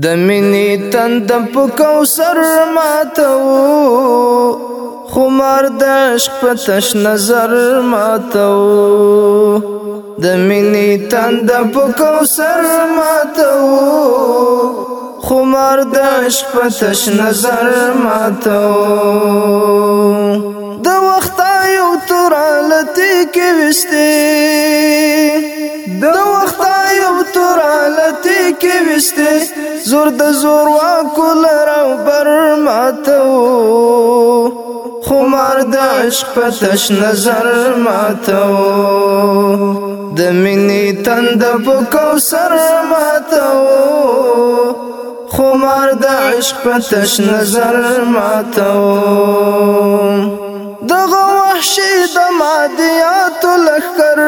د منی تند په کوثر ماتو خمار د عشق په تش نظر ماتو د منی تند په کوثر ماتو خمار د عشق په تش نظر ماتو د وخت یو تر لتی کې وسته د کې وسته زور د زور وا کول راو بر ماتو. خمار د عشق په تش نظر ماتو. د منی تند په کوثر ماتو. خمار د عشق په تش نظر ماتو. دغه وحشي د مادیات لخر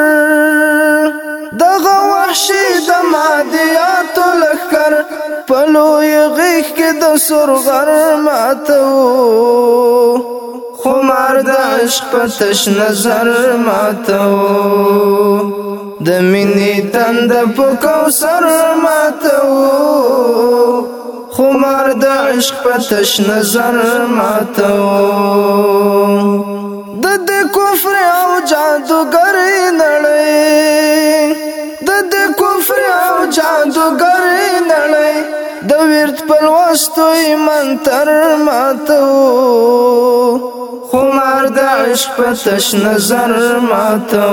دغه وحشي د مادیات پلوې غیخ کې د سرغر ماتو خمار د عشق په تش نظر ماتو د مینې تند په کوثر ماتو خمار د عشق په تش نظر ماتو د دې کفر او جادوګر نړۍ، د دې کفر او جادوګر د ورت پلوستو ایمان تر ماتو. خمار د عشق په تش نظر ماتو.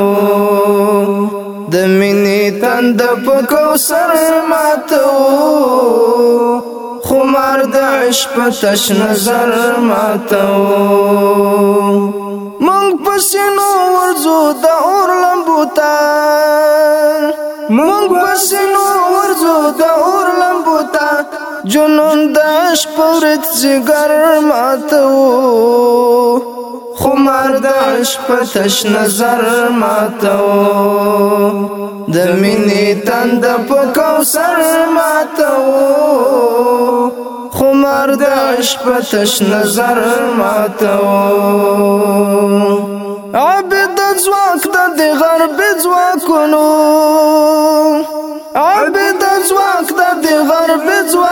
د مینې تند په کوثر ماتو. خمار د عشق په تش نظر ماتو. مونږ پسینو ورزو د اور لمبوتا مونږ پسینو ورزو د اور لمبوتا جنون د عشق پرت زګر ماتو خمار د عشق نظر ماتو د مینې تند په کوثر ماتو خمار د عشق نظر ماتو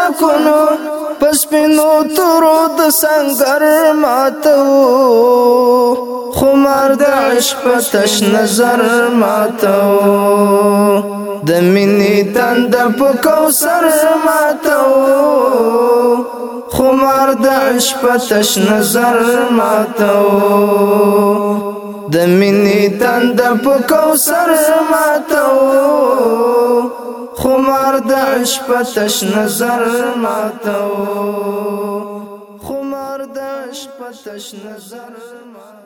ځواکونو پس پینو تورو د سنگر ماتو. خمار د عشق تش نظر ماتو. د منی تند په کوثر ماتو. خمار د عشق تش نظر ماتو. د منی تند په کوثر ماتو. د نظر ماتو. خمار د پتش نظر ماتو.